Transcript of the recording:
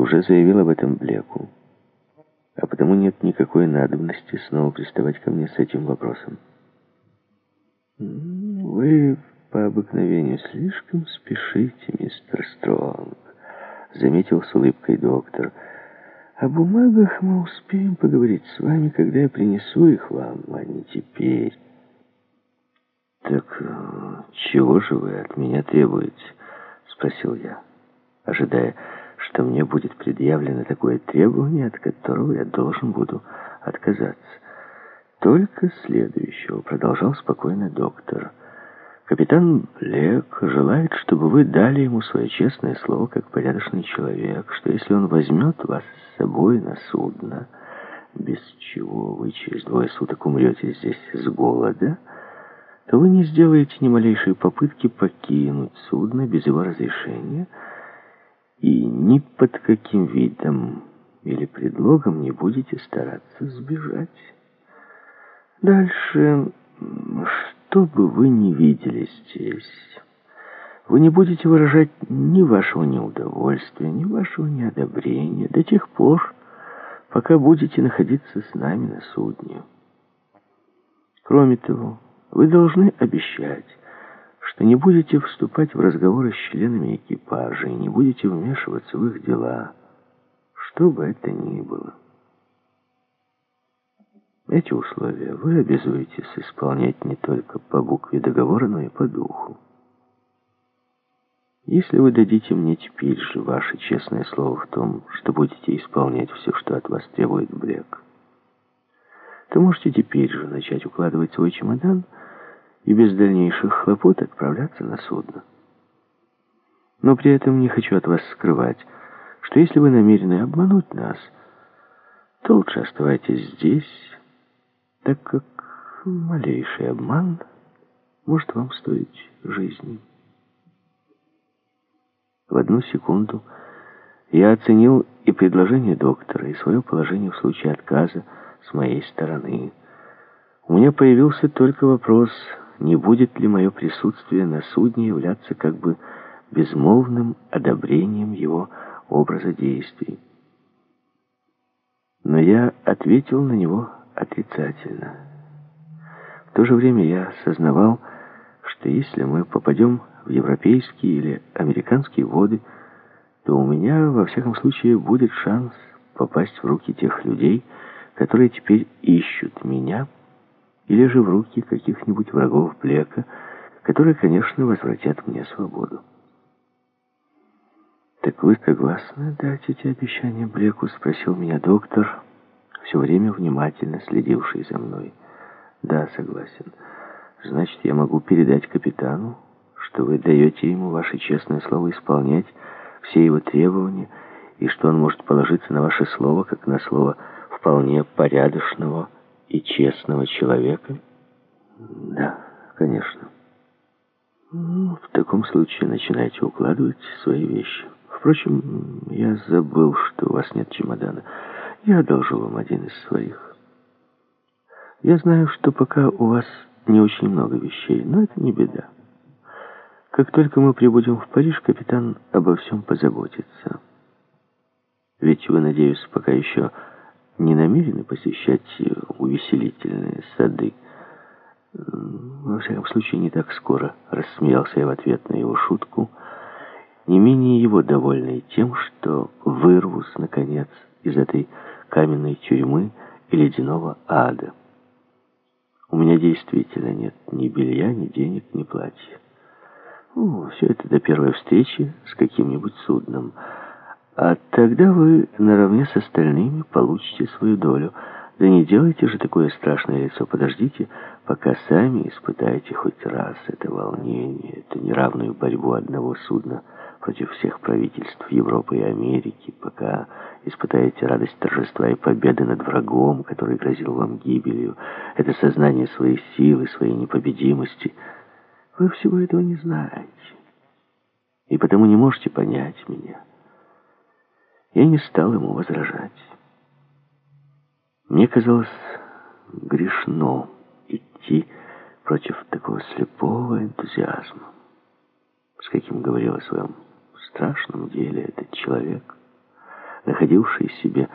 уже заявил об этом Блеку. А потому нет никакой надобности снова приставать ко мне с этим вопросом. «Вы по обыкновению слишком спешите, мистер Стронг», — заметил с улыбкой доктор. «О бумагах мы успеем поговорить с вами, когда я принесу их вам, а не теперь». «Так э, чего же вы от меня требуете?» — спросил я, ожидая, что мне будет предъявлено такое требование, от которого я должен буду отказаться. Только следующего, продолжал спокойно доктор. Капитан Блек желает, чтобы вы дали ему свое честное слово, как порядочный человек, что если он возьмет вас с собой на судно, без чего вы через двое суток умрете здесь с голода, то вы не сделаете ни малейшей попытки покинуть судно без его разрешения, и ни под каким видом или предлогом не будете стараться сбежать. Дальше, что бы вы ни видели здесь, вы не будете выражать ни вашего неудовольствия, ни вашего неодобрения до тех пор, пока будете находиться с нами на судне. Кроме того, вы должны обещать, что не будете вступать в разговоры с членами экипажа и не будете вмешиваться в их дела, что бы это ни было. Эти условия вы обязуетесь исполнять не только по букве договора, но и по духу. Если вы дадите мне теперь же ваше честное слово в том, что будете исполнять все, что от вас требует Блек, то можете теперь же начать укладывать свой чемодан и без дальнейших хлопот отправляться на судно. Но при этом не хочу от вас скрывать, что если вы намерены обмануть нас, то лучше оставайтесь здесь, так как малейший обман может вам стоить жизни. В одну секунду я оценил и предложение доктора, и свое положение в случае отказа с моей стороны. У меня появился только вопрос – не будет ли мое присутствие на судне являться как бы безмолвным одобрением его образа действий. Но я ответил на него отрицательно. В то же время я осознавал, что если мы попадем в европейские или американские воды, то у меня, во всяком случае, будет шанс попасть в руки тех людей, которые теперь ищут меня, или же в руки каких-нибудь врагов Блека, которые, конечно, возвратят мне свободу. «Так вы согласны дать эти обещания Блеку?» — спросил меня доктор, все время внимательно следивший за мной. «Да, согласен. Значит, я могу передать капитану, что вы даете ему ваше честное слово исполнять все его требования, и что он может положиться на ваше слово, как на слово вполне порядочного и честного человека? Да, конечно. Ну, в таком случае начинайте укладывать свои вещи. Впрочем, я забыл, что у вас нет чемодана. Я одолжу вам один из своих. Я знаю, что пока у вас не очень много вещей, но это не беда. Как только мы прибудем в Париж, капитан обо всем позаботится. Ведь вы, надеюсь, пока еще не намерены посещать увеселительные сады. Во всяком случае, не так скоро рассмеялся я в ответ на его шутку, не менее его довольный тем, что вырвусь, наконец, из этой каменной тюрьмы и ледяного ада. У меня действительно нет ни белья, ни денег, ни платья. Ну, все это до первой встречи с каким-нибудь судном — а тогда вы наравне с остальными получите свою долю. Да не делайте же такое страшное лицо. Подождите, пока сами испытаете хоть раз это волнение, эту неравную борьбу одного судна против всех правительств Европы и Америки, пока испытаете радость торжества и победы над врагом, который грозил вам гибелью, это сознание своей силы, своей непобедимости. Вы всего этого не знаете, и потому не можете понять меня. Я не стал ему возражать. Мне казалось грешно идти против такого слепого энтузиазма, с каким говорил о своем страшном деле этот человек, находивший себе